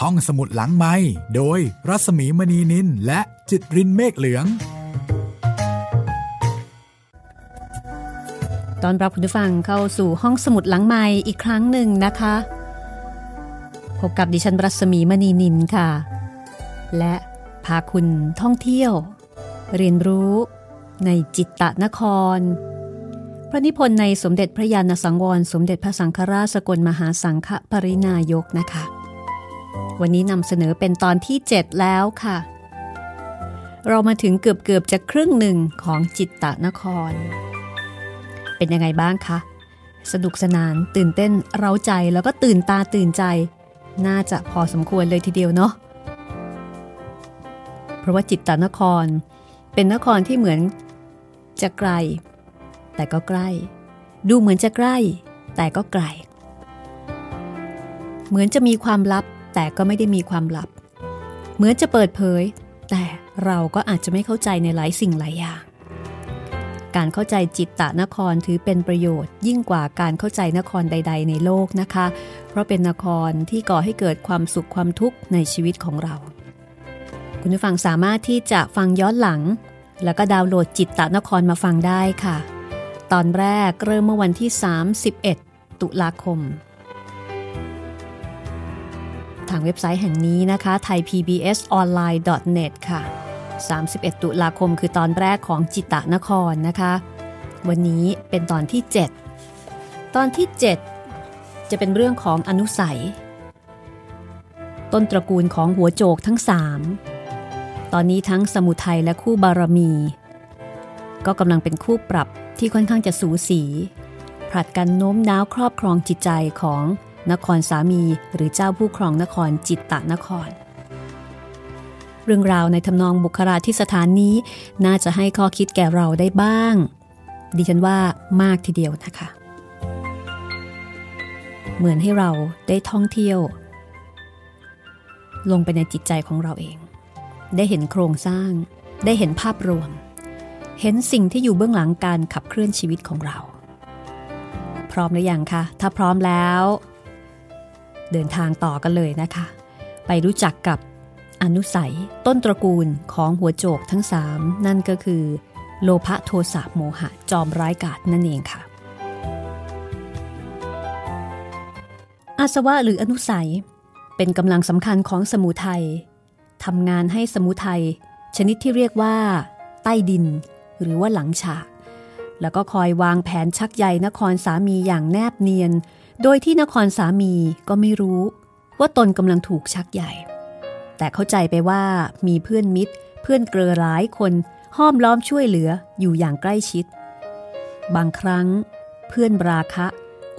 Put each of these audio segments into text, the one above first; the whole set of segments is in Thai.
ห้องสมุดหลังไม้โดยรัสมีมณีนินและจิตรินเมฆเหลือง ตอนรับคุณผู้ฟังเข้าสู่ห้องสมุดหลังไม้อีกครั้งหนึ่งนะคะ พบกับดิฉันรัศมีมณีนินค่ะ และพาคุณท่องเที่ยว เรียนรู้ในจิตตะนคร พระนิพนธ์ในสมเด็จพระยาณสังวร สมเด็จพระสังฆราชสกลมหาสังฆปรินายกนะคะ วันนี้นำเสนอเป็นตอนที่ 7 แล้วค่ะ เรามาถึงเกือบเกือบจะครึ่งหนึ่งของจิตตะนคร เป็นยังไงบ้างคะ สนุกสนานตื่นเต้นเร้าใจแล้วก็ตื่นตาตื่นใจ น่าจะพอสมควรเลยทีเดียวเนาะเพราะว่าจิตตะนคร เป็นนครที่เหมือนจะไกล แต่ก็ใกล้ ดูเหมือนจะใกล้ แต่ก็ไกล เหมือนจะมีความลับ แต่ก็ไม่ได้มีความลับ เหมือนจะเปิดเผย แต่เราก็อาจจะไม่เข้าใจในหลายสิ่งหลายอย่าง การเข้าใจจิตตะนครถือเป็นประโยชน์ ยิ่งกว่าการเข้าใจนครใด ๆ ในโลกนะคะ เพราะเป็นนครที่ก่อให้เกิดความสุขความทุกข์ในชีวิตของเรา คุณผู้ฟังสามารถที่จะฟังย้อนหลัง แล้วก็ดาวน์โหลดจิตตะนครมาฟังได้ค่ะ ตอนแรกเริ่มเมื่อวันที่ 31 ตุลาคม ทางเว็บไซต์แห่งนี้นะคะ thaipbsonline.net ค่ะ 31 ตุลาคมคือตอนแรกของจิตตนครนะคะ วันนี้เป็นตอนที่ 7 ตอนที่ 7 จะเป็นเรื่องของอนุสัย ต้นตระกูลของหัวโจกทั้ง 3 ตอนนี้ทั้งสมุทัยและคู่บารมี ก็กำลังเป็นคู่ปรับที่ค่อนข้างจะสูสีผลัดกันโน้มน้าวครอบครองจิตใจของ นครสามีหรือเจ้าผู้ครองนครจิตตนคร เรื่องราวในทำนองบุคลาธิสถานนี้น่าจะให้ข้อคิดแก่เราได้บ้าง ดิฉันว่ามากทีเดียวนะคะ เหมือนให้เราได้ท่องเที่ยว ลงไปในจิตใจของเราเอง ได้เห็นโครงสร้าง ได้เห็นภาพรวม เห็นสิ่งที่อยู่เบื้องหลังการขับเคลื่อนชีวิตของเราพร้อมหรือยังคะ ถ้าพร้อมแล้ว เดินทางต่อกันเลยนะคะ ไปรู้จักกับอนุสัยต้นตระกูลของหัวโจกทั้งสามนั่นก็คือ โลภะโทสะโมหะจอมร้ายกาจนั่นเองค่ะ อาสวะหรืออนุสัย เป็นกำลังสำคัญของสมุทัยทำงานให้สมุทัยชนิดที่เรียกว่า ใต้ดิน หรือว่าหลังฉาก แล้วก็คอยวางแผนชักใยนครสามีอย่างแนบเนียน โดยที่นครสามีก็ไม่รู้ว่าตนกำลังถูกชักใหญ่ แต่เข้าใจไปว่ามีเพื่อนมิตร เพื่อนเกลือหลายคนห้อมล้อมช่วยเหลืออยู่อย่างใกล้ชิด บางครั้ง เพื่อนราคะ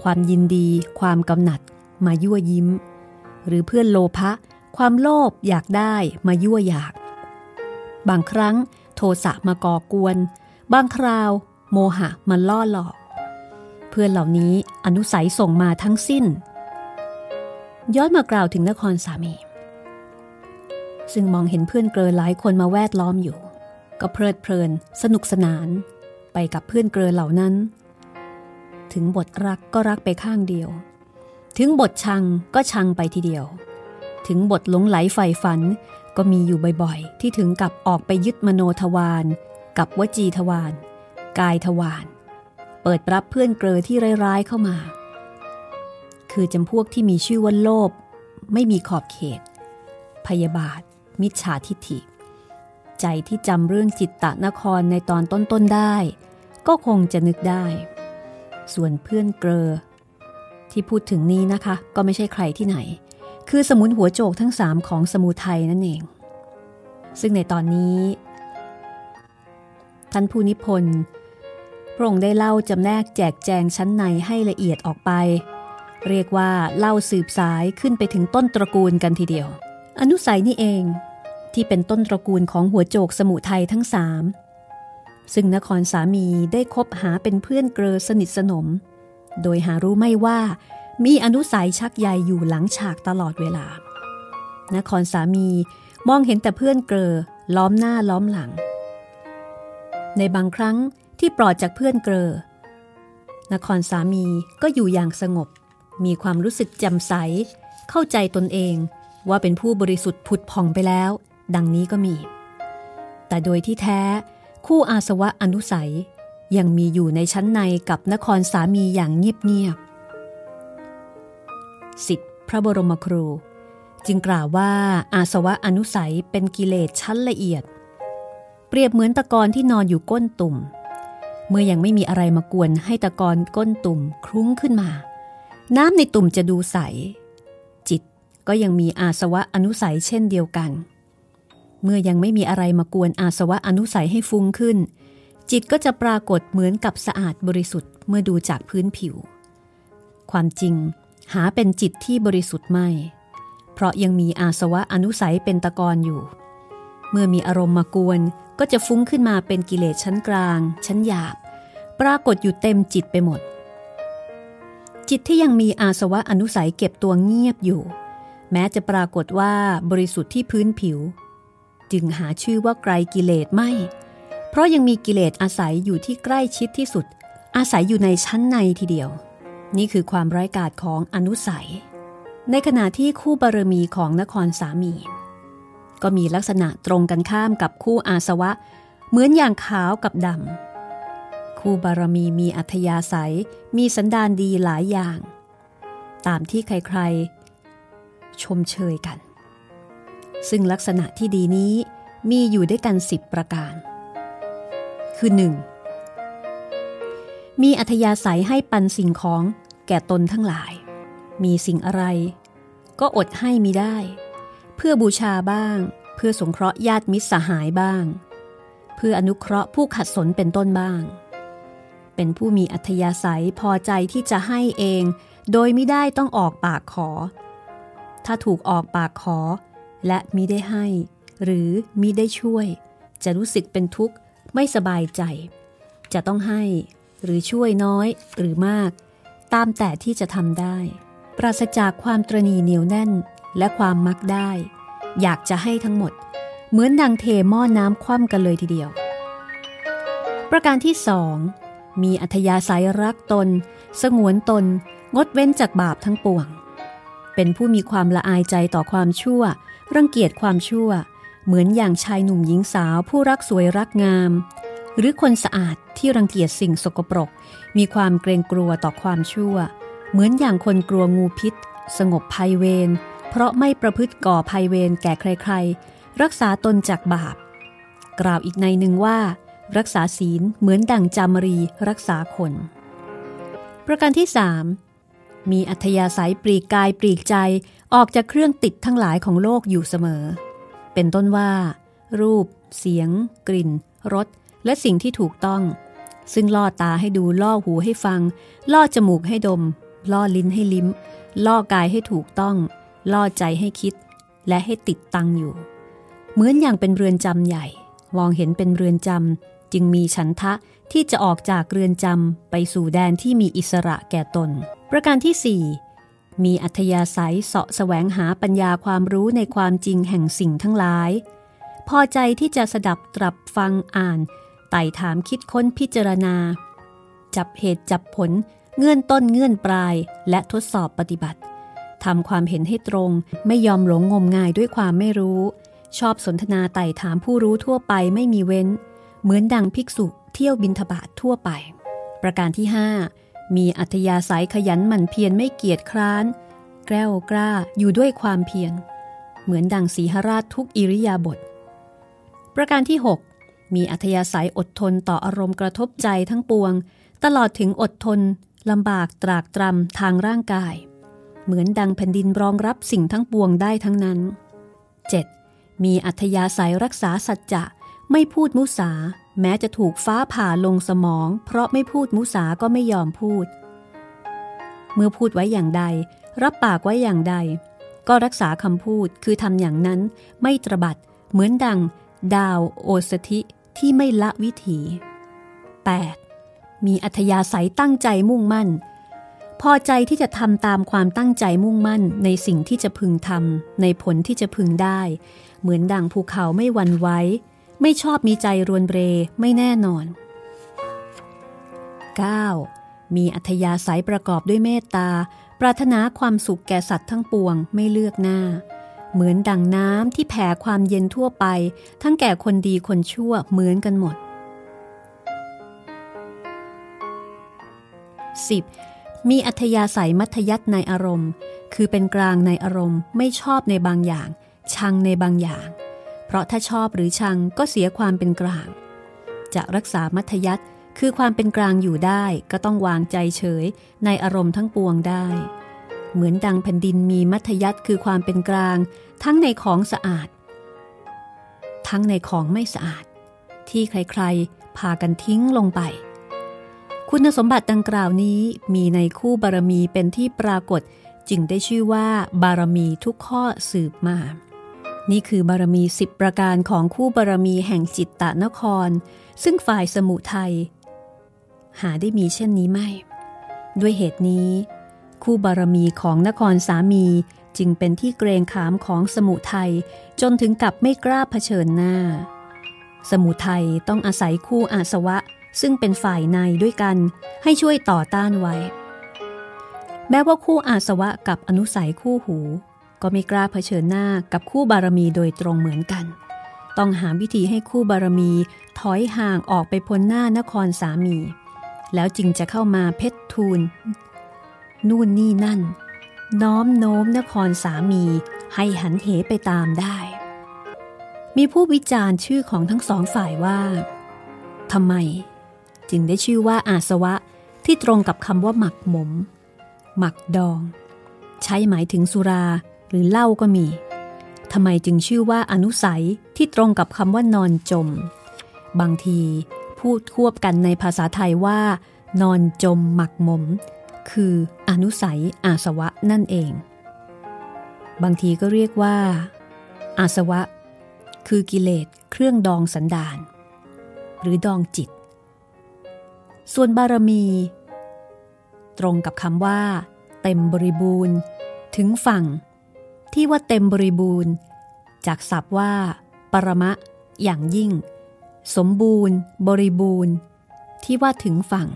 ความยินดี ความกำหนัด มายั่วยิ้ม หรือเพื่อนโลภะความโลภอยากได้มายั่วอยาก บางครั้งโทสะมาก่อกวน บางคราว โมหะมาล่อหลอก เพื่อนเหล่านี้อนุสัยส่งมาทั้งสิ้น ย้อนมากล่าวถึงนครสามี ซึ่งมองเห็นเพื่อนเกลอหลายคนมาแวดล้อมอยู่ ก็เพลิดเพลิน สนุกสนาน ไปกับเพื่อนเกลอเหล่านั้น ถึงบทรักก็รักไปข้างเดียว ถึงบทชังก็ชังไปทีเดียว ถึงบทหลงไหลใฝ่ฝันก็มีอยู่บ่อยๆ ที่ถึงกับออกไปยึดมโนทวารกับวจีทวารกายทวาร เปิดรับเพื่อนเกลอที่ร้ายๆเข้ามา คือจำพวกที่มีชื่อว่าโลภไม่มีขอบเขต พยาบาท มิจฉาทิฐิ ใจที่จำเรื่องจิตตะนครในตอนต้นๆได้ ก็คงจะนึกได้ ส่วนเพื่อนเกลอที่พูดถึงนี้นะคะ ก็ไม่ใช่ใครที่ไหน คือสมุนหัวโจกทั้งสามของสมุทัยนั่นเอง ซึ่งในตอนนี้ ท่านผู้นิพนธ์ ระองค์ได้เล่าจำแนกแจกแจงชั้นในให้ละเอียดออกไป เรียกว่าเล่าสืบสายขึ้นไปถึงต้นตระกูลกันทีเดียว อนุสัยนี่เองที่เป็นต้นตระกูลของหัวโจกสมุทัยทั้งสามซึ่งนครสามีได้คบหาเป็นเพื่อนเกลอสนิทสนม โดยหารู้ไม่ว่า มีอนุสัยชักใยอยู่หลังฉากตลอดเวลา นครสามีมองเห็นแต่เพื่อนเกลอล้อมหน้าล้อมหลัง ในบางครั้ง ที่ปลอดจากเพื่อนเกลอนครสามีก็อยู่อย่างสงบ มีความรู้สึกแจ่มใส เข้าใจตนเองว่าเป็นผู้บริสุทธิ์ผุดผ่องไปแล้ว ดังนี้ก็มี แต่โดยที่แท้คู่อาสวะอนุสัยยังมีอยู่ในชั้นในกับนครสามีอย่างเงียบๆสิทธิพระบรมครู จึงกล่าวว่าอาสวะอนุสัยเป็นกิเลสชั้นละเอียด เปรียบเหมือนตะกอนที่นอนอยู่ก้นตุ่ม เมื่อยังไม่มีอะไรมากวนให้ตะกอนก้นตุ่มคลุ้งขึ้นมา น้ำในตุ่มจะดูใส จิตก็ยังมีอาสวะอนุสัยเช่นเดียวกัน เมื่อยังไม่มีอะไรมากวนอาสวะอนุสัยให้ฟุ้งขึ้น จิตก็จะปรากฏเหมือนกับสะอาดบริสุทธิ์เมื่อดูจากพื้นผิว ความจริงหาเป็นจิตที่บริสุทธิ์ไม่ เพราะยังมีอาสวะอนุสัยเป็นตะกอนอยู่ เมื่อมีอารมณ์มากวน ก็จะฟุ้งขึ้นมาเป็นกิเลสชั้นกลาง ชั้นหยาบ ปรากฏอยู่เต็มจิตไปหมด จิตที่ยังมีอาสวะอนุสัยเก็บตัวเงียบอยู่ แม้จะปรากฏว่าบริสุทธิ์ที่พื้นผิว จึงหาชื่อว่าไกลกิเลสไม่ เพราะยังมีกิเลสอาศัยอยู่ที่ใกล้ชิดที่สุด อาศัยอยู่ในชั้นในทีเดียว นี่คือความร้ายกาจของอนุสัย ในขณะที่คู่บารมีของนครสามี ก็มีลักษณะตรงกันข้ามกับคู่อาสวะ เหมือนอย่างขาวกับดำ คู่บารมีมีอัธยาศัย มีสันดานดีหลายอย่าง ตามที่ใครๆ ชมเชยกัน ซึ่งลักษณะที่ดีนี้มีอยู่ด้วยกันสิบประการ คือหนึ่งมีอัธยาศัยให้ปันสิ่งของแก่ตนทั้งหลาย มีสิ่งอะไร ก็อดให้มีได้ เพื่อบูชาบ้าง เพื่อสงเคราะห์ญาติมิตรสหายบ้าง เพื่ออนุเคราะห์ผู้ขัดสนเป็นต้นบ้าง เป็นผู้มีอัธยาศัยพอใจที่จะให้เอง โดยไม่ได้ต้องออกปากขอ ถ้าถูกออกปากขอ และมิได้ให้ หรือมิได้ช่วย จะรู้สึกเป็นทุกข์ไม่สบายใจ จะต้องให้หรือช่วยน้อยหรือมาก ตามแต่ที่จะทำได้ ปราศจากความตรณีเหนียวแน่น และความมักได้ อยากจะให้ทั้งหมด เหมือนดังเทหม้อน้ำคว่ำกันเลยทีเดียว ประการที่สองมีอัธยาศัยรักตน สงวนตน งดเว้นจากบาปทั้งปวง เป็นผู้มีความละอายใจต่อความชั่ว รังเกียจความชั่ว เหมือนอย่างชายหนุ่มหญิงสาวผู้รักสวยรักงาม หรือคนสะอาดที่รังเกียจสิ่งสกปรก มีความเกรงกลัวต่อความชั่ว เหมือนอย่างคนกลัวงูพิษ สงบภัยเวร เพราะไม่ประพฤติก่อภัยเวรแก่ใครๆ รักษาตนจากบาป กล่าวอีกในหนึ่งว่า รักษาศีลเหมือนดั่งจามรีรักษาคน ประการที่สามมีอัธยาศัยปลีกกายปลีกใจออกจากเครื่องติดทั้งหลายของโลกอยู่เสมอ เป็นต้นว่า รูป เสียง กลิ่นรสและสิ่งที่ถูกต้อง ซึ่งล่อตาให้ดูล่อหูให้ฟัง ล่อจมูกให้ดม ล่อลิ้นให้ลิ้ม ล่อกายให้ถูกต้อง ล่อใจให้คิด และให้ติดตังอยู่ เหมือนอย่างเป็นเรือนจำใหญ่ มองเห็นเป็นเรือนจำจึงมีฉันทะที่จะออกจากเรือนจำไปสู่แดนที่มีอิสระแก่ตน ประการที่4มีอัธยาศัยเสาะแสวงหาปัญญาความรู้ในความจริงแห่งสิ่งทั้งหลาย พอใจที่จะสดับตรับฟังอ่าน ไต่ถามคิดค้นพิจารณา จับเหตุจับผล เงื่อนต้นเงื่อนปลาย และทดสอบปฏิบัติ ทำความเห็นให้ตรง ไม่ยอมหลงงมงายด้วยความไม่รู้ ชอบสนทนาไต่ถามผู้รู้ทั่วไปไม่มีเว้น เหมือนดังภิกษุเที่ยวบินทบาททั่วไป ประการที่ 5 มีอัธยาศัยขยันหมั่นเพียรไม่เกียจคร้าน แกล้วกล้าอยู่ด้วยความเพียร เหมือนดังสีหราชทุกอิริยาบถประการที่ 6 มีอัธยาศัยอดทนต่ออารมณ์กระทบใจทั้งปวง ตลอดถึงอดทนลำบากตรากตรำทางร่างกาย เหมือนดังแผ่นดินรองรับสิ่งทั้งปวงได้ทั้งนั้น 7. มีอัธยาศัยรักษาสัจจะไม่พูดมุสา แม้จะถูกฟ้าผ่าลงสมอง เพราะไม่พูดมุสาก็ไม่ยอมพูด เมื่อพูดไว้อย่างใด รับปากไว้อย่างใด ก็รักษาคำพูดคือทำอย่างนั้นไม่ตรบัดเหมือนดัง ดาวโอสถิที่ไม่ละวิถี 8. มีอัธยาศัยตั้งใจมุ่งมั่น พอใจที่จะทำตามความตั้งใจมุ่งมั่นในสิ่งที่จะพึงทำในผลที่จะพึงได้ เหมือนดังภูเขาไม่วันไว้ ไม่ชอบมีใจรวนเรไม่แน่นอน 9. มีอัธยาศัยประกอบด้วยเมตตา ปรารถนาความสุขแก่สัตว์ทั้งปวงไม่เลือกหน้า เหมือนดังน้ำที่แผ่ความเย็นทั่วไป ทั้งแก่คนดีคนชั่วเหมือนกันหมด 10. มีอัธยาศัยมัธยัติในอารมณ์ คือเป็นกลางในอารมณ์ ไม่ชอบในบางอย่าง ชังในบางอย่าง เพราะถ้าชอบหรือชังก็เสียความเป็นกลาง จะรักษามัธยัติคือความเป็นกลางอยู่ได้ก็ต้องวางใจเฉยในอารมณ์ทั้งปวงได้ เหมือนดังแผ่นดินมีมัธยัติคือความเป็นกลาง ทั้งในของสะอาด ทั้งในของไม่สะอาด ที่ใครๆพากันทิ้งลงไป คุณสมบัติดังกล่าวนี้มีในคู่บารมีเป็นที่ปรากฏจึงได้ชื่อว่าบารมีทุกข้อสืบมา นี่คือบารมีสิบประการของคู่บารมีแห่งจิตตะนคร ซึ่งฝ่ายสมุทัยหาได้มีเช่นนี้ไม่ ด้วยเหตุนี้ คู่บารมีของนครสามีจึงเป็นที่เกรงขามของสมุทัยจนถึงกับไม่กล้าเผชิญหน้า สมุทัยต้องอาศัยคู่อาสวะ ซึ่งเป็นฝ่ายในด้วยกันให้ช่วยต่อต้านไว้ แม้ว่าคู่อาสวะกับอนุสัยคู่หู ก็ไม่กล้าเผชิญหน้ากับคู่บารมีโดยตรงเหมือนกัน ต้องหาวิธีให้คู่บารมีถอยห่างออกไปพ้นหน้านครสามี แล้วจึงจะเข้ามาเพชรทูลนู่นนี่นั่น น้อมโน้มนครสามีให้หันเหไปตามได้ มีผู้วิจารณ์ชื่อของทั้งสองฝ่ายว่าทำไม จึงได้ชื่อว่าอาสวะที่ตรงกับคำว่าหมักหมม หมักดอง ใช้หมายถึงสุราหรือเหล้าก็มีทำไมจึงชื่อว่าอนุสัยที่ตรงกับคำว่านอนจม บางทีพูดควบกันในภาษาไทยว่า นอนจมหมักหมม คืออนุสัยอาสวะนั่นเอง บางทีก็เรียกว่า อาสวะ คือกิเลสเครื่องดองสันดาน หรือดองจิต ส่วนบารมี ตรงกับคำว่า เต็มบริบูรณ์ ถึงฝั่ง ที่ว่าเต็มบริบูรณ์ จากศัพท์ว่า ปรมะ อย่างยิ่ง สมบูรณ์ บริบูรณ์ ที่ว่าถึงฝั่ง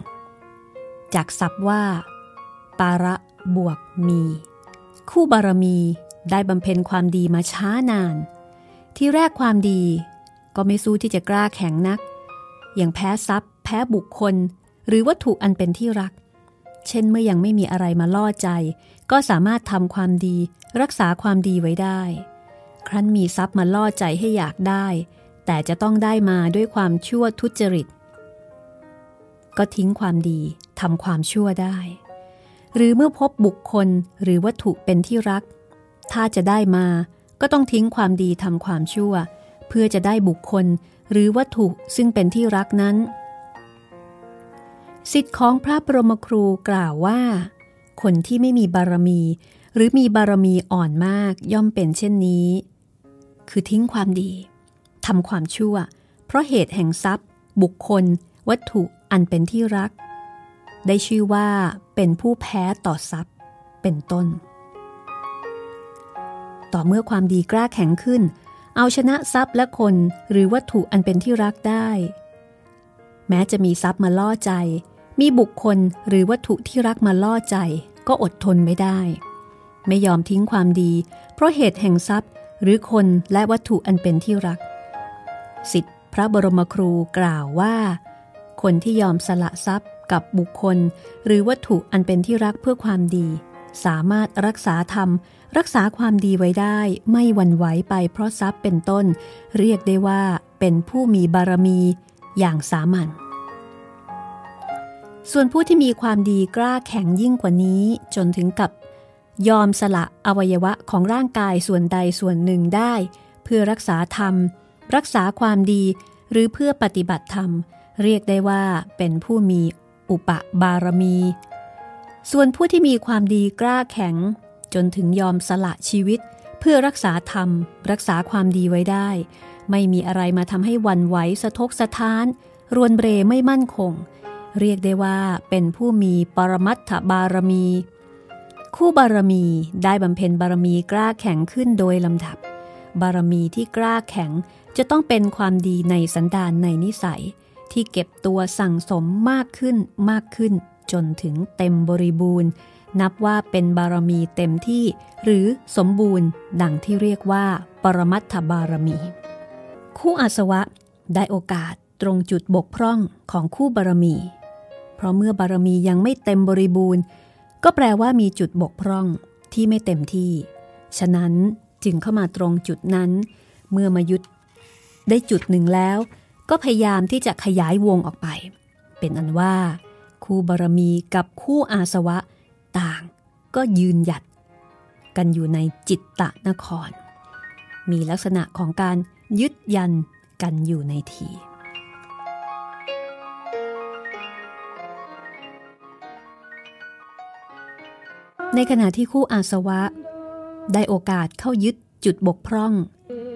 จากศัพท์ว่า ปาระบวกมี คู่บารมีได้บำเพ็ญความดีมาช้านาน ที่แรกความดีก็ไม่สู้ที่จะกล้าแข็งนัก อย่างแพ้ทรัพย์ แพ้บุคคล หรือวัตถุอันเป็นที่รัก เช่นเมื่อยังไม่มีอะไรมาล่อใจ ก็สามารถทำความดี รักษาความดีไว้ได้ ครั้นมีทรัพย์มาล่อใจให้อยากได้ แต่จะต้องได้มาด้วยความชั่วทุจริต ก็ทิ้งความดีทำความชั่วได้ หรือเมื่อพบบุคคลหรือวัตถุเป็นที่รัก ถ้าจะได้มาก็ต้องทิ้งความดีทำความชั่ว เพื่อจะได้บุคคลหรือวัตถุซึ่งเป็นที่รักนั้น สิทธิของพระบรมครูกล่าวว่า คนที่ไม่มีบารมี หรือมีบารมีอ่อนมากย่อมเป็นเช่นนี้ คือทิ้งความดีทำความชั่ว เพราะเหตุแห่งทรัพย์ บุคคล วัตถุอันเป็นที่รัก ได้ชื่อว่าเป็นผู้แพ้ต่อทรัพย์ เป็นต้น ต่อเมื่อความดีกล้าแข็งขึ้น เอาชนะทรัพย์และคนหรือวัตถุอันเป็นที่รักได้ แม้จะมีทรัพย์มาล่อใจ มีบุคคลหรือวัตถุที่รักมาล่อใจ ก็อดทนไม่ได้ ไม่ยอมทิ้งความดี เพราะเหตุแห่งทรัพย์ หรือคนและวัตถุอันเป็นที่รัก สิทธิพระบรมครูกล่าวว่า คนที่ยอมสละทรัพย์กับบุคคล หรือวัตถุอันเป็นที่รักเพื่อความดี สามารถรักษาธรรม รักษาความดีไว้ได้ไม่หวั่นไหวไปเพราะทรัพย์เป็นต้น เรียกได้ว่าเป็นผู้มีบารมีอย่างสามัญ ส่วนผู้ที่มีความดีกล้าแข็งยิ่งกว่านี้จนถึงกับ ยอมสละอวัยวะของร่างกายส่วนใดส่วนหนึ่งได้ เพื่อรักษาธรรม รักษาความดีหรือเพื่อปฏิบัติธรรม เรียกได้ว่าเป็นผู้มีอุปบารมี ส่วนผู้ที่มีความดีกล้าแข็ง จนถึงยอมสละชีวิต เพื่อรักษาธรรม รักษาความดีไว้ได้ ไม่มีอะไรมาทำให้วันไหวสะทกสะท้าน รวนเบรไม่มั่นคง เรียกได้ว่าเป็นผู้มีปรมัตถบารมี คู่บารมีได้บำเพ็ญบารมีกล้าแข็งขึ้นโดยลำดับ บารมีที่กล้าแข็งจะต้องเป็นความดีในสันดานในนิสัย ที่เก็บตัวสั่งสมมากขึ้นมากขึ้น จนถึงเต็มบริบูรณ์ นับว่าเป็นบารมีเต็มที่ หรือสมบูรณ์ ดังที่เรียกว่า ปรมัตถบารมี คู่อาสวะได้โอกาสตรงจุดบกพร่องของคู่บารมี เพราะเมื่อบารมียังไม่เต็มบริบูรณ์ ก็แปลว่ามีจุดบกพร่องที่ไม่เต็มที่ ฉะนั้นจึงเข้ามาตรงจุดนั้น เมื่อมายุดได้จุดหนึ่งแล้ว ก็พยายามที่จะขยายวงออกไป เป็นอันว่า คู่บารมีกับคู่อาสวะ ต่างก็ยืนหยัด กันอยู่ในจิตตะนคร มีลักษณะของการยึดยันกันอยู่ในที ในขณะที่คู่อาสวะ ได้โอกาสเข้ายึดจุดบกพร่อง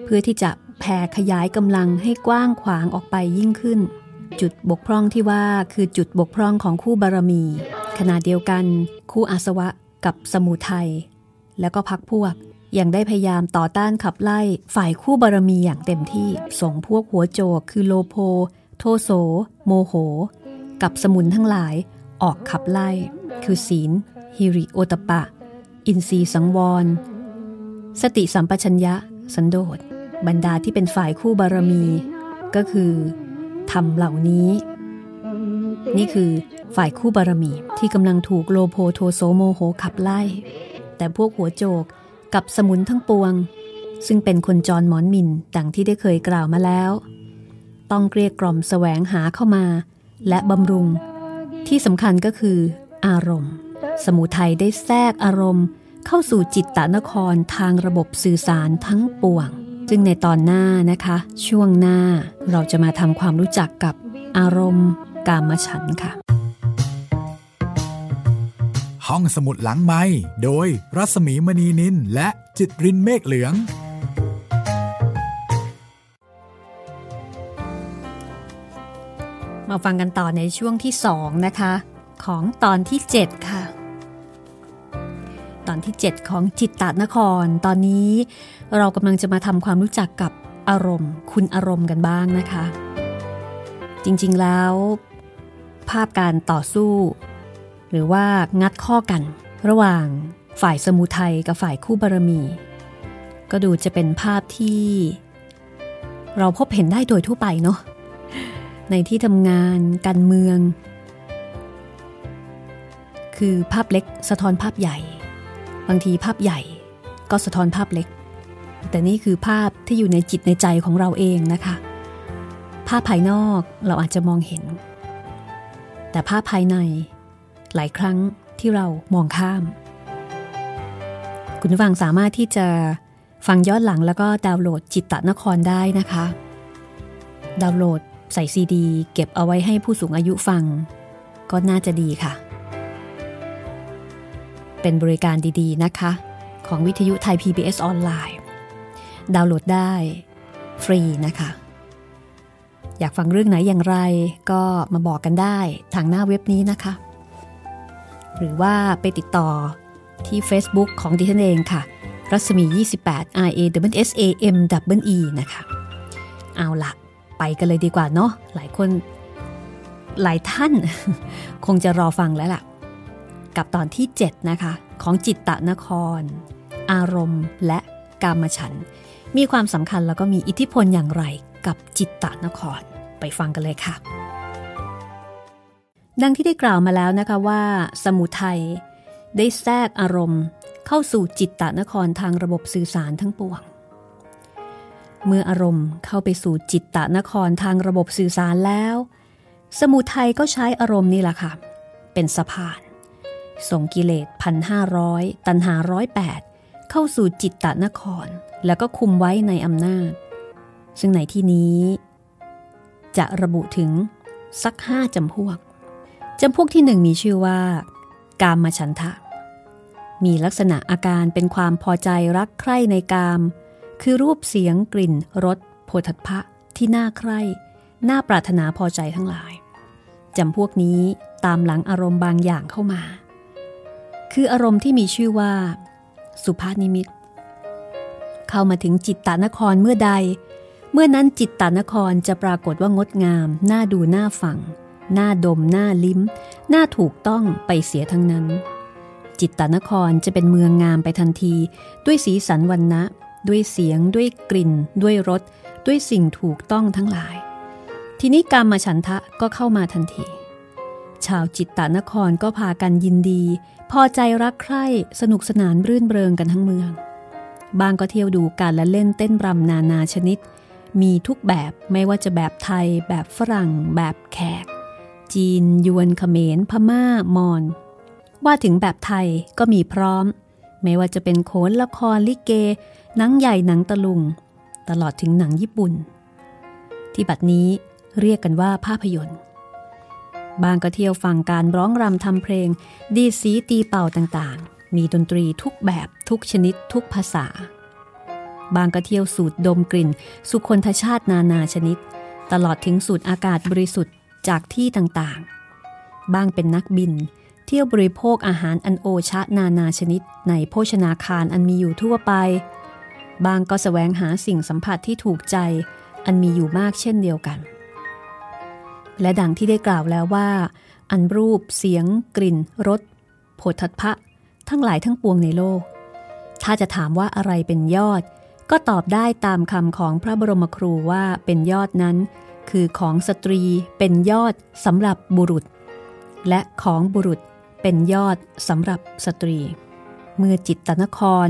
เพื่อที่จะแผ่ขยายกำลังให้กว้างขวางออกไปยิ่งขึ้น จุดบกพร่องที่ว่าคือจุดบกพร่องของคู่บารมี ขณะเดียวกัน คู่อาสวะกับสมุทัยแล้วก็พักพวกยังได้พยายามต่อต้านขับไล่ฝ่ายคู่บารมีอย่างเต็มที่ส่งพวกหัวโจกคือโลโพ โทโส โมโห กับสมุนทั้งหลายออกขับไล่ คือศีล ฮิริโอตปะ อินทรีสังวร สติสัมปชัญญะ สันโดษบรรดาที่เป็นฝ่ายคู่บารมี ก็คือทำเหล่านี้ นี่คือฝ่ายคู่บารมีที่กำลังถูกโลโพโทโสโมโหขับไล่ แต่พวกหัวโจกกับสมุนทั้งปวง ซึ่งเป็นคนจรหมอนมินดังที่ได้เคยกล่าวมาแล้ว ต้องเกลียกล่อมแสวงหาเข้ามา และบำรุง ที่สำคัญก็คืออารมณ์ สมุทัยได้แทรกอารมณ์ เข้าสู่จิตตนครทางระบบสื่อสารทั้งปวง ซึ่งในตอนหน้านะคะ ช่วงหน้าเราจะมาทำความรู้จักกับอารมณ์กามฉันค่ะ ห้องสมุดหลังไม้โดยรัสมีมณีนินและจิตรินเมฆเหลือง มาฟังกันต่อในช่วงที่2นะคะ ของตอนที่ 7 ค่ะ ตอนที่ 7 ของจิตตานคร ตอนนี้เรากำลังจะมาทำความรู้จักกับอารมณ์ คุณอารมณ์กันบ้างนะคะ จริงๆแล้ว ภาพการต่อสู้ หรือว่างัดข้อกัน ระหว่างฝ่ายสมุทัยกับฝ่ายคู่บารมี ก็ดูจะเป็นภาพที่ เราพบเห็นได้โดยทั่วไปเนาะในที่ทำงานการเมือง คือภาพเล็กสะท้อนภาพใหญ่ บางทีภาพใหญ่ก็สะท้อนภาพเล็ก แต่นี่คือภาพที่อยู่ในจิตในใจของเราเองนะคะ ภาพภายนอกเราอาจจะมองเห็น แต่ภาพภายในหลายครั้งที่เรามองข้าม คุณผู้ฟังสามารถที่จะฟังย้อนหลังแล้วก็ดาวน์โหลดจิตตะนครได้นะคะ ดาวน์โหลดใส่ซีดี เก็บเอาไว้ให้ผู้สูงอายุฟัง ก็น่าจะดีค่ะ เป็นบริการดีๆนะคะ ของวิทยุไทย PBS ออนไลน์ ดาวน์โหลดได้ ฟรีนะคะ อยากฟังเรื่องไหนอย่างไรก็มาบอกกันได้ทางหน้าเว็บนี้นะคะ หรือว่าไปติดต่อที่ Facebook ของดิฉันเองค่ะ รัศมี 28 R A W S A M W E นะคะ เอาละไปกันเลยดีกว่าเนาะหลายคนหลายท่าน คงจะรอฟังแล้วล่ะ กับตอนที่ 7 นะคะ ของจิตตะนคร อารมณ์และกามฉัน มีความสำคัญแล้วก็มีอิทธิพลอย่างไรกับจิตตะนคร ไปฟังกันเลยค่ะ ดังที่ได้กล่าวมาแล้วนะคะว่า สมุทัยได้แทรกอารมณ์เข้าสู่จิตตะนครทางระบบสื่อสารทั้งปวง เมื่ออารมณ์เข้าไปสู่จิตตะนครทางระบบสื่อสารแล้ว สมุทัยก็ใช้อารมณ์นี่แหละค่ะ เป็นสะพาน ส่งกิเลสพันห้าร้อยตันหาร้อยแปดเข้าสู่จิตตะนคร แล้วก็คุมไว้ในอำนาจ ซึ่งในที่นี้ จะระบุถึงสักห้าจำพวกจำพวกที่หนึ่งมีชื่อว่า กามฉันทะ มีลักษณะอาการเป็นความพอใจรักใคร่ในกาม คือรูปเสียงกลิ่นรสโพธพะที่น่าใคร่น่าปรารถนาพอใจทั้งหลายจำพวกนี้ตามหลังอารมณ์บางอย่างเข้ามา คืออารมณ์ที่มีชื่อว่า สุภานิมิต เข้ามาถึงจิตตานครเมื่อใด เมื่อนั้นจิตตานครจะปรากฏว่างดงามน่าดูน่าฟังน่าดมน่าลิ้มน่าถูกต้องไปเสียทั้งนั้น จิตตานครจะเป็นเมืองงามไปทันที ด้วยสีสันวันนะด้วยเสียง ด้วยกลิ่น ด้วยรส ด้วยสิ่งถูกต้องทั้งหลาย ทีนี้กรรมฉันทะก็เข้ามาทันที ชาวจิตตานครก็พากันยินดี พอใจรักใคร่สนุกสนานรื่นเริงกันทั้งเมือง บางก็เที่ยวดูการและเล่นเต้นรำนานาชนิด มีทุกแบบไม่ว่าจะแบบไทย แบบฝรั่ง แบบแขก จีน ยวนเขมร พม่า มอญว่าถึงแบบไทยก็มีพร้อม ไม่ว่าจะเป็นโขนละครลิเก หนังใหญ่หนังตะลุง ตลอดถึงหนังญี่ปุ่น ที่บัดนี้เรียกกันว่าภาพยนตร์ บางก็เที่ยวฟังการร้องรำทำเพลง ดีสีตีเป่าต่างๆ มีดนตรีทุกแบบทุกชนิดทุกภาษา บางก็เที่ยวสูดดมกลิ่น สุคนทชาตินานาชนิด ตลอดถึงสูดอากาศบริสุทธิ์จากที่ต่างๆ บางเป็นนักบิน เที่ยวบริโภคอาหารอันโอชะนานาชนิด ในโภชนาคารอันมีอยู่ทั่วไป บางก็สแสวงหาสิ่งสัมผัสที่ถูกใจ อันมีอยู่มากเช่นเดียวกัน และดังที่ได้กล่าวแล้วว่า อันรูปเสียง กลิ่นรสโผฏฐัพพะ ทั้งหลายทั้งปวงในโลก ถ้าจะถามว่าอะไรเป็นยอด ก็ตอบได้ตามคำของพระบรมครูว่าเป็นยอดนั้น คือของสตรีเป็นยอดสำหรับบุรุษ และของบุรุษเป็นยอดสำหรับสตรี เมื่อจิตตนคร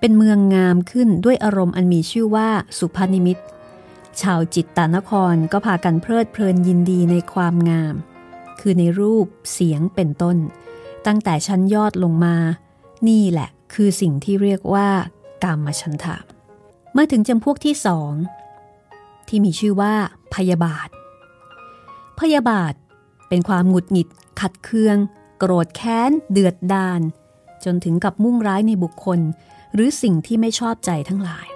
เป็นเมืองงามขึ้นด้วยอารมณ์อันมีชื่อว่าสุภานิมิต ชาวจิตตนครก็พากันเพลิดเพลินยินดีในความงาม คือในรูปเสียงเป็นต้น ตั้งแต่ชั้นยอดลงมา นี่แหละคือสิ่งที่เรียกว่ากามชันทะเมื่อถึงจำพวกที่สอง ที่มีชื่อว่า พยาบาท พยาบาทเป็นความหงุดหงิด ขัดเคือง โกรธแค้น เดือดดาลจนถึงกับมุ่งร้ายในบุคคล หรือสิ่งที่ไม่ชอบใจทั้งหลาย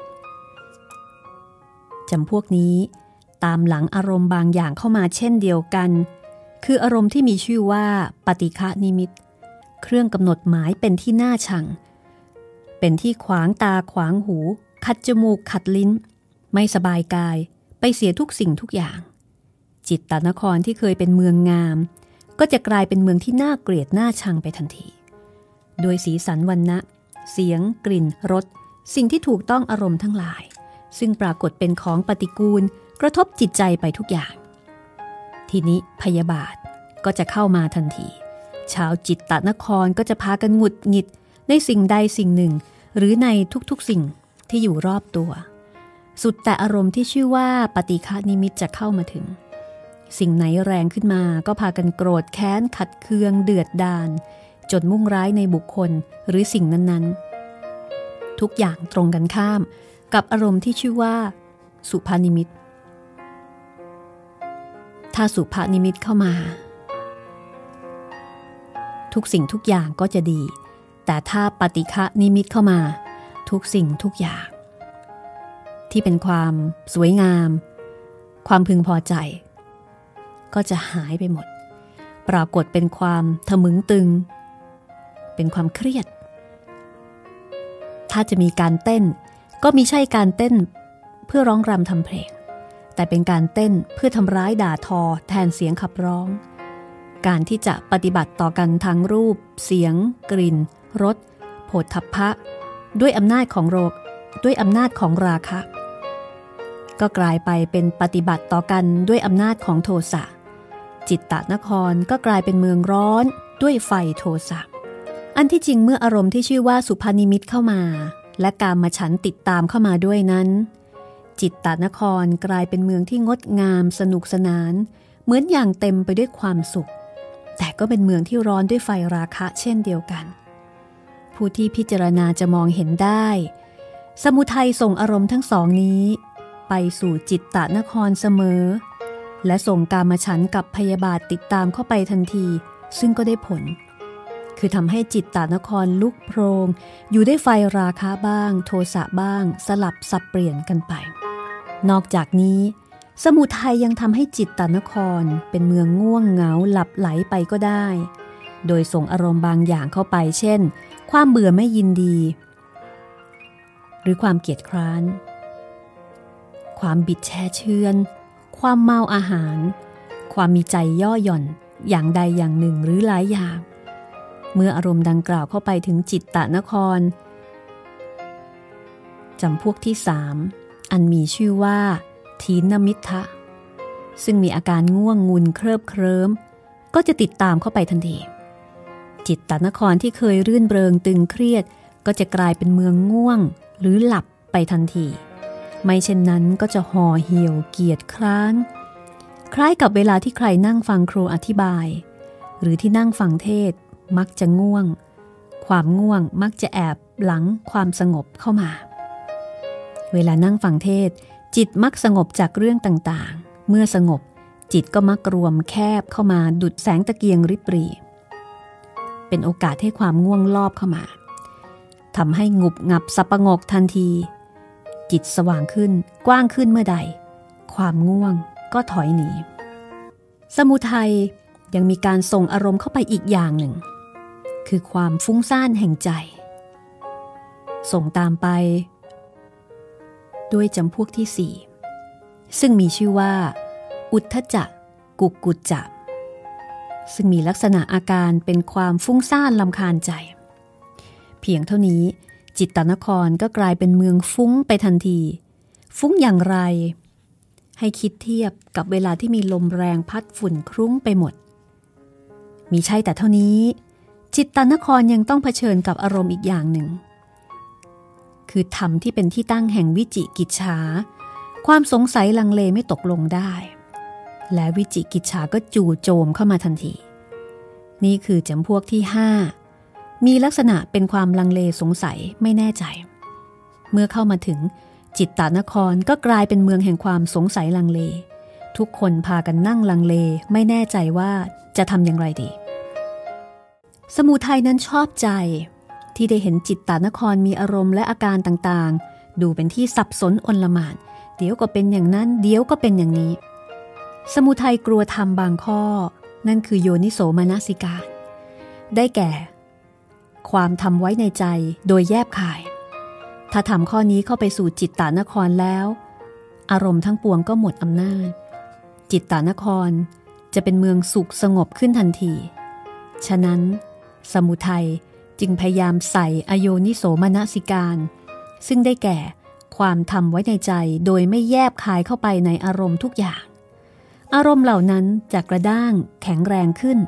จำพวกนี้ ตามหลังอารมณ์บางอย่างเข้ามาเช่นเดียวกัน คืออารมณ์ที่มีชื่อว่าปฏิฆะนิมิต เครื่องกำหนดหมายเป็นที่น่าชัง เป็นที่ขวางตาขวางหู ขัดจมูกขัดลิ้น ไม่สบายกายไปเสียทุกสิ่งทุกอย่าง จิตตนครที่เคยเป็นเมืองงาม ก็จะกลายเป็นเมืองที่น่าเกลียดน่าชังไปทันที โดยสีสันวันนะเสียง กลิ่นรสสิ่งที่ถูกต้องอารมณ์ทั้งหลาย ซึ่งปรากฏเป็นของปฏิกูลกระทบจิตใจไปทุกอย่าง ทีนี้พยาบาทก็จะเข้ามาทันที ชาวจิตตนครก็จะพากันหงุดหงิดในสิ่งใดสิ่งหนึ่ง หรือในทุกๆสิ่งที่อยู่รอบตัว สุดแต่อารมณ์ที่ชื่อว่าปฏิฆานิมิตจะเข้ามาถึง สิ่งไหนแรงขึ้นมาก็พากันโกรธแค้นขัดเคืองเดือดดาลจนมุ่งร้ายในบุคคลหรือสิ่งนั้นๆ ทุกอย่างตรงกันข้าม กับอารมณ์ที่ชื่อว่า สุภานิมิต ถ้าสุภานิมิตเข้ามา ทุกสิ่งทุกอย่างก็จะดี แต่ถ้าปฏิฆะนิมิตเข้ามา ทุกสิ่งทุกอย่าง ที่เป็นความสวยงาม ความพึงพอใจ ก็จะหายไปหมด ปรากฏเป็นความทะมึงตึง เป็นความเครียดถ้าจะมีการเต้น ก็มีใช่การเต้นเพื่อร้องรำทำเพลง แต่เป็นการเต้นเพื่อทำร้ายด่าทอแทนเสียงขับร้อง การที่จะปฏิบัติต่อกันทางรูป เสียง กลิ่นรสโผฏฐัพพะ ด้วยอำนาจของโรคด้วยอำนาจของราคะ ก็กลายไปเป็นปฏิบัติต่อกันด้วยอำนาจของโทสะจิตตนครก็กลายเป็นเมืองร้อนด้วยไฟโทสะอันที่จริงเมื่ออารมณ์ที่ชื่อว่าสุภานิมิตเข้ามา และการมาฉันติดตามเข้ามาด้วยนั้น จิตตนครกลายเป็นเมืองที่งดงามสนุกสนาน เหมือนอย่างเต็มไปด้วยความสุข แต่ก็เป็นเมืองที่ร้อนด้วยไฟราคะเช่นเดียวกัน ผู้ที่พิจารณาจะมองเห็นได้ สมุทัยส่งอารมณ์ทั้งสองนี้ ไปสู่จิตตนครเสมอ และส่งกามฉันกับพยาบาทติดตามเข้าไปทันที ซึ่งก็ได้ผล คือทำให้จิตตานครลุกโพรง อยู่ได้ไฟราคาบ้าง โทสะบ้าง สลับสับเปลี่ยนกันไป นอกจากนี้ สมุทัยยังทำให้จิตตานครเป็นเมืองง่วงเหงาหลับไหลไปก็ได้ โดยส่งอารมณ์บางอย่างเข้าไป เช่น ความเบื่อไม่ยินดี หรือความเกียดคร้าน ความบิดแช่เชือน ความเมาอาหาร ความมีใจย่อหย่อนอย่างใดอย่างหนึ่งหรือหลายอย่าง เมื่ออารมณ์ดังกล่าวเข้าไปถึงจิตตะนครจำพวกที่สามอันมีชื่อว่า ทีนมิทะ ซึ่งมีอาการง่วงงุนเคริบเคลิ้มก็จะติดตามเข้าไปทันที จิตตนครที่เคยรื่นเริงตึงเครียด ก็จะกลายเป็นเมืองง่วง หรือหลับไปทันที ไม่เช่นนั้นก็จะห่อเหี่ยวเกียจคร้าน คล้ายกับเวลาที่ใครนั่งฟังครูอธิบาย หรือที่นั่งฟังเทศ มักจะง่วง ความง่วงมักจะแอบหลังความสงบเข้ามา เวลานั่งฟังเทศ จิตมักสงบจากเรื่องต่างๆ เมื่อสงบจิตก็มักรวมแคบเข้ามาดุดแสงตะเกียงริบรี เป็นโอกาสให้ความง่วงลอบเข้ามาทำให้งุบงับสับประงกทันที จิตสว่างขึ้นกว้างขึ้นเมื่อใด ความง่วงก็ถอยหนี สมุทัยยังมีการส่งอารมณ์เข้าไปอีกอย่างหนึ่ง คือความฟุ้งซ่านแห่งใจ ส่งตามไป ด้วยจำพวกที่สี่ซึ่งมีชื่อว่า อุทธจักกุกกุจจะซึ่งมีลักษณะอาการเป็นความฟุ้งซ่านลำคาญใจ เพียงเท่านี้จิตตนครก็กลายเป็นเมืองฟุ้งไปทันที ฟุ้งอย่างไร ให้คิดเทียบกับเวลาที่มีลมแรงพัดฝุ่นคลุ้งไปหมด มีใช่แต่เท่านี้ จิตตนครยังต้องเผชิญกับอารมณ์อีกอย่างหนึ่ง คือธรรมที่เป็นที่ตั้งแห่งวิจิกิจฉาความสงสัยลังเลไม่ตกลงได้ และวิจิกิจฉาก็จู่โจมเข้ามาทันที นี่คือจำพวกที่ห้ามีลักษณะเป็นความลังเลสงสัยไม่แน่ใจ เมื่อเข้ามาถึงจิตตานครก็กลายเป็นเมืองแห่งความสงสัยลังเล ทุกคนพากันนั่งลังเลไม่แน่ใจว่าจะทำอย่างไรดี สมุทัยนั้นชอบใจ ที่ได้เห็นจิตตานครมีอารมณ์และอาการต่างๆ ดูเป็นที่สับสนอนลมานเดี๋ยวก็เป็นอย่างนั้น เดี๋ยวก็เป็นอย่างนี้ สมุทัยกลัวทำบางข้อ นั่นคือโยนิโสมนสิกาได้แก่ ความทำไว้ในใจโดยแยบขาย ถ้าทำข้อนี้เข้าไปสู่จิตตานครแล้ว อารมณ์ทั้งปวงก็หมดอำนาจ จิตตานครจะเป็นเมืองสุขสงบขึ้นทันที ฉะนั้น สมุทัยจึงพยายามใส่อโยนิโสมนสิการ ซึ่งได้แก่ความทำไว้ในใจโดยไม่แยบคายเข้าไปในอารมณ์ทุกอย่าง อารมณ์เหล่านั้นจะกระด้างแข็งแรงขึ้น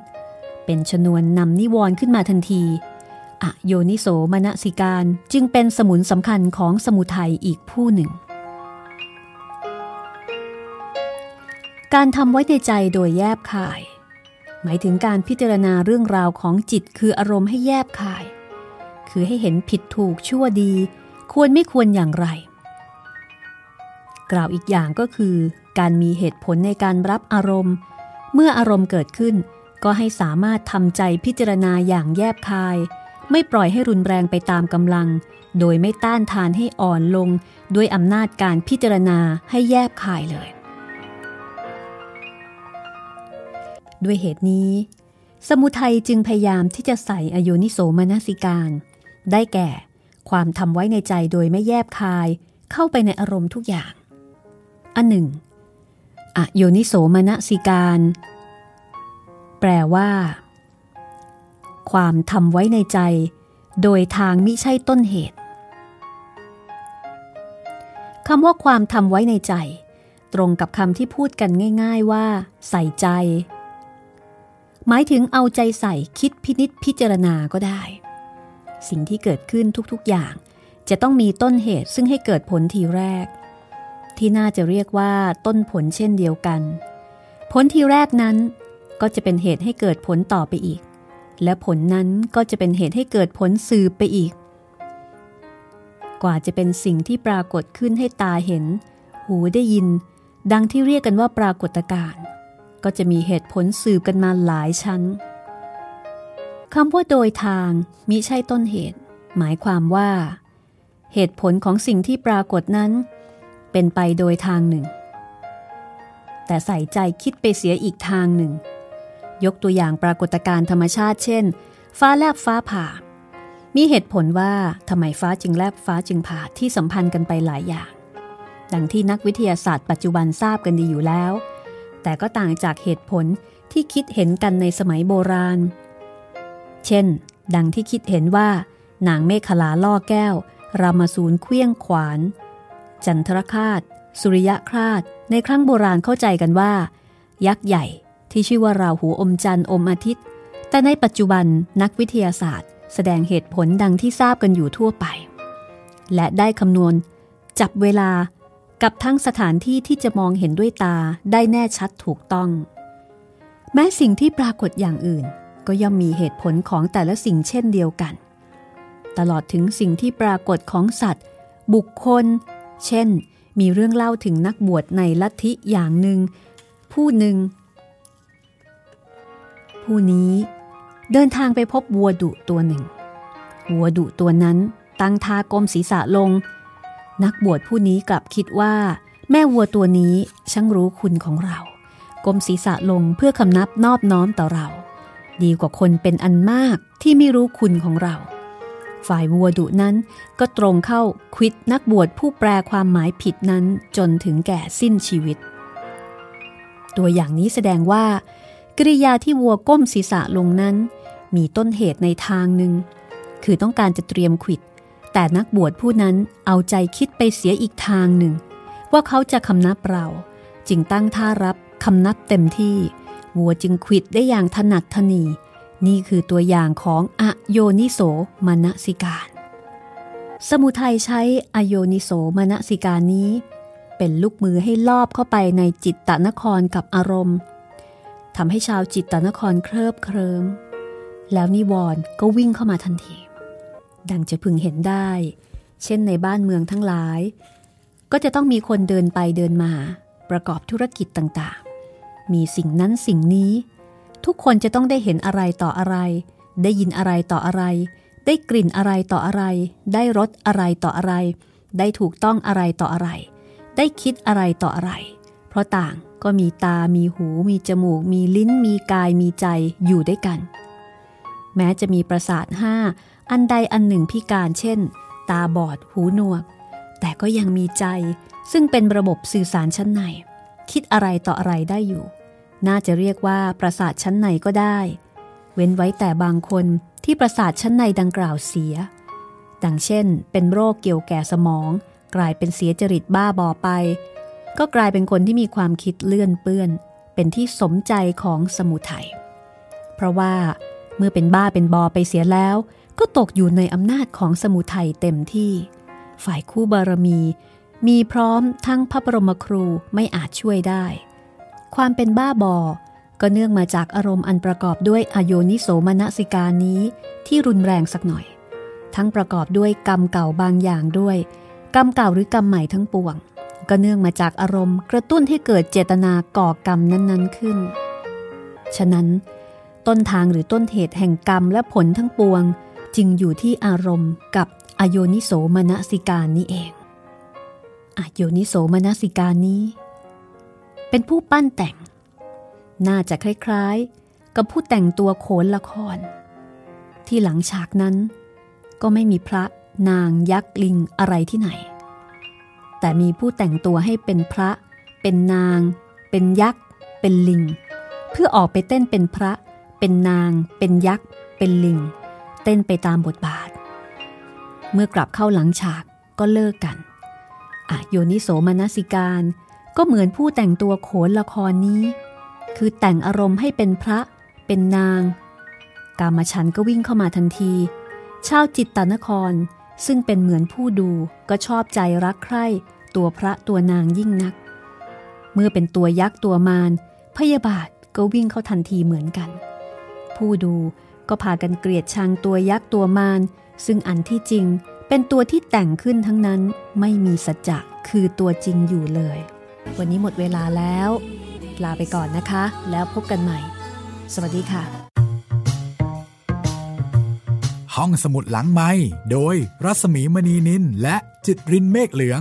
เป็นชนวนนำนิวรณ์ขึ้นมาทันทีอโยนิโสมนสิการจึงเป็นสมุนสำคัญของสมุทัยอีกผู้หนึ่ง การทำไว้ในใจโดยแยบคาย หมายถึงการพิจารณาเรื่องราวของจิตคืออารมณ์ให้แยบคาย คือให้เห็นผิดถูกชั่วดี ควรไม่ควรอย่างไร กล่าวอีกอย่างก็คือ การมีเหตุผลในการรับอารมณ์ เมื่ออารมณ์เกิดขึ้น ก็ให้สามารถทำใจพิจารณาอย่างแยบคาย ไม่ปล่อยให้รุนแรงไปตามกำลัง โดยไม่ต้านทานให้อ่อนลง ด้วยอำนาจการพิจารณาให้แยบคายเลย ด้วยเหตุนี้ สมุทัยจึงพยายามที่จะใส่อโยนิโสมนสิการ ได้แก่ ความทำไว้ในใจโดยไม่แยบคายเข้าไปในอารมณ์ทุกอย่าง อันหนึ่ง อโยนิโสมนสิการ แปลว่า ความทำไว้ในใจ โดยทางมิใช่ต้นเหตุคำว่าความทำไว้ในใจ ตรงกับคำที่พูดกันง่าย ๆว่า ใส่ใจ หมายถึงเอาใจใส่คิดพินิษพิจารณาก็ได้ สิ่งที่เกิดขึ้นทุกๆอย่าง จะต้องมีต้นเหตุซึ่งให้เกิดผลทีแรก ที่น่าจะเรียกว่าต้นผลเช่นเดียวกัน ผลทีแรกนั้น ก็จะเป็นเหตุให้เกิดผลต่อไปอีก และผลนั้นก็จะเป็นเหตุให้เกิดผลสืบไปอีก กว่าจะเป็นสิ่งที่ปรากฏขึ้นให้ตาเห็น หูได้ยิน ดังที่เรียกกันว่าปรากฏการณ์ ก็จะมีเหตุผลสืบกันมาหลายชั้นคำว่าโดยทางมิใช่ต้นเหตุ หมายความว่า เหตุผลของสิ่งที่ปรากฏนั้น เป็นไปโดยทางหนึ่ง แต่ใส่ใจคิดไปเสียอีกทางหนึ่ง ยกตัวอย่างปรากฏการณ์ธรรมชาติเช่น ฟ้าแลบฟ้าผ่า มีเหตุผลว่าทำไมฟ้าจึงแลบฟ้าจึงผ่าที่สัมพันธ์กันไปหลายอย่าง ดังที่นักวิทยาศาสตร์ปัจจุบันทราบกันดีอยู่แล้ว แต่ก็ต่างจากเหตุผลที่คิดเห็นกันในสมัยโบราณ เช่น ดังที่คิดเห็นว่านางเมฆลาล่อแก้ว รามาสูนเคลี้ยงขวาน จันทรคาตสุริยะคราดในครั้งโบราณเข้าใจกันว่า ยักษ์ใหญ่ที่ชื่อว่าราหูอมจันทร์อมอาทิตย์ แต่ในปัจจุบันนักวิทยาศาสตร์ แสดงเหตุผลดังที่ทราบกันอยู่ทั่วไป และได้คำนวณ จับเวลา กับทั้งสถานที่ที่จะมองเห็นด้วยตาได้แน่ชัดถูกต้อง แม้สิ่งที่ปรากฏอย่างอื่น ก็ย่อมมีเหตุผลของแต่ละสิ่งเช่นเดียวกัน ตลอดถึงสิ่งที่ปรากฏของสัตว์ บุคคล เช่น มีเรื่องเล่าถึงนักบวชในลัทธิอย่างหนึ่ง ผู้หนึ่ง ผู้นี้เดินทางไปพบวัวดุตัวหนึ่ง วัวดุตัวนั้นตั้งทากลมศีรษะลง นักบวชผู้นี้กลับคิดว่า แม่วัวตัวนี้ช่างรู้คุณของเรากลมศีรษะลงเพื่อคำนับนอบน้อมต่อเรา ดีกว่าคนเป็นอันมากที่ไม่รู้คุณของเรา ฝ่ายวัวดุนั้นก็ตรงเข้าควิดนักบวชผู้แปลความหมายผิดนั้นจนถึงแก่สิ้นชีวิต ตัวอย่างนี้แสดงว่า กริยาที่วัวก้มศีรษะลงนั้น มีต้นเหตุในทางหนึ่ง คือต้องการจะเตรียมขิด แต่นักบวชผู้นั้นเอาใจคิดไปเสียอีกทางหนึ่ง ว่าเขาจะคำนับเราจึงตั้งท่ารับคำนับเต็มที่วัวจึงขิดได้อย่างถนัดทนีนี่คือตัวอย่างของอโยนิโสมนสิการ สมุทัยใช้อโยนิโสมนสิการนี้ เป็นลูกมือให้ลอบเข้าไปในจิตตนครกับอารมณ์ทำให้ชาวจิตตนครเคลิบเคลิมแล้วนิวรณ์ก็วิ่งเข้ามาทันที ดังจะพึงเห็นได้ เช่นในบ้านเมืองทั้งหลาย ก็จะต้องมีคนเดินไปเดินมา ประกอบธุรกิจต่างๆ มีสิ่งนั้นสิ่งนี้ ทุกคนจะต้องได้เห็นอะไรต่ออะไร ได้ยินอะไรต่ออะไร ได้กลิ่นอะไรต่ออะไร ได้รสอะไรต่ออะไร ได้ถูกต้องอะไรต่ออะไร ได้คิดอะไรต่ออะไร เพราะต่างก็มีตา มีหู มีจมูก มีลิ้น มีกาย มีใจอยู่ด้วยกัน แม้จะมีประสาทห้า อันใดอันหนึ่งพิการเช่น ตาบอดหูหนวก แต่ก็ยังมีใจซึ่งเป็นระบบสื่อสารชั้นใน คิดอะไรต่ออะไรได้อยู่ น่าจะเรียกว่าประสาทชั้นในก็ได้ เว้นไว้แต่บางคนที่ประสาทชั้นในดังกล่าวเสีย ดังเช่น เป็นโรคเกี่ยวแก่สมอง กลายเป็นเสียจริตบ้าบอไป ก็กลายเป็นคนที่มีความคิดเลื่อนเปื้อน เป็นที่สมใจของสมุทัยเพราะว่าเมื่อเป็นบ้าเป็นบอไปเสียแล้ว ก็ตกอยู่ในอำนาจของสมุทัยเต็มที่ ฝ่ายคู่บารมี มีพร้อมทั้งพระบรมครูไม่อาจช่วยได้ ความเป็นบ้าบอ ก็เนื่องมาจากอารมณ์อันประกอบด้วยอโยนิโสมนสิการนี้ที่รุนแรงสักหน่อย ทั้งประกอบด้วยกรรมเก่าบางอย่างด้วย กรรมเก่าหรือกรรมใหม่ทั้งปวง ก็เนื่องมาจากอารมณ์ กระตุ้นให้เกิดเจตนาก่อกรรมนั้น ๆขึ้น ฉะนั้น ต้นทางหรือต้นเหตุแห่งกรรมและผลทั้งปวง จึงอยู่ที่อารมณ์กับอโยนิโสมนสิการนี้เอง อโยนิโสมนสิการนี้ เป็นผู้ปั้นแต่ง น่าจะคล้ายๆ กับผู้แต่งตัวโขนละคร ที่หลังฉากนั้น ก็ไม่มีพระนางยักษ์ลิงอะไรที่ไหน แต่มีผู้แต่งตัวให้เป็นพระ เป็นนาง เป็นยักษ์ เป็นลิง เพื่อออกไปเต้นเป็นพระ เป็นนาง เป็นยักษ์ เป็นลิง เต้นไปตามบทบาท เมื่อกลับเข้าหลังฉากก็เลิกกันอะโยนิโสมนสิการก็เหมือนผู้แต่งตัวโขนละครนี้ คือแต่งอารมณ์ให้เป็นพระเป็นนาง กามฉันก็วิ่งเข้ามาทันที ชาวจิตตนครซึ่งเป็นเหมือนผู้ดูก็ชอบใจรักใคร่ตัวพระตัวนางยิ่งนัก เมื่อเป็นตัวยักษ์ตัวมารพยาบาทก็วิ่งเข้าทันทีเหมือนกัน ผู้ดู ก็พากันเกลียดชังตัวยักษ์ตัวมารซึ่งอันที่จริงเป็นตัวที่แต่งขึ้นทั้งนั้นไม่มีสัจจะคือตัวจริงอยู่เลย วันนี้หมดเวลาแล้ว ลาไปก่อนนะคะ แล้วพบกันใหม่ สวัสดีค่ะ ห้องสมุดหลังไม้โดยรัสมีมณีนินและจิตรินเมฆเหลือง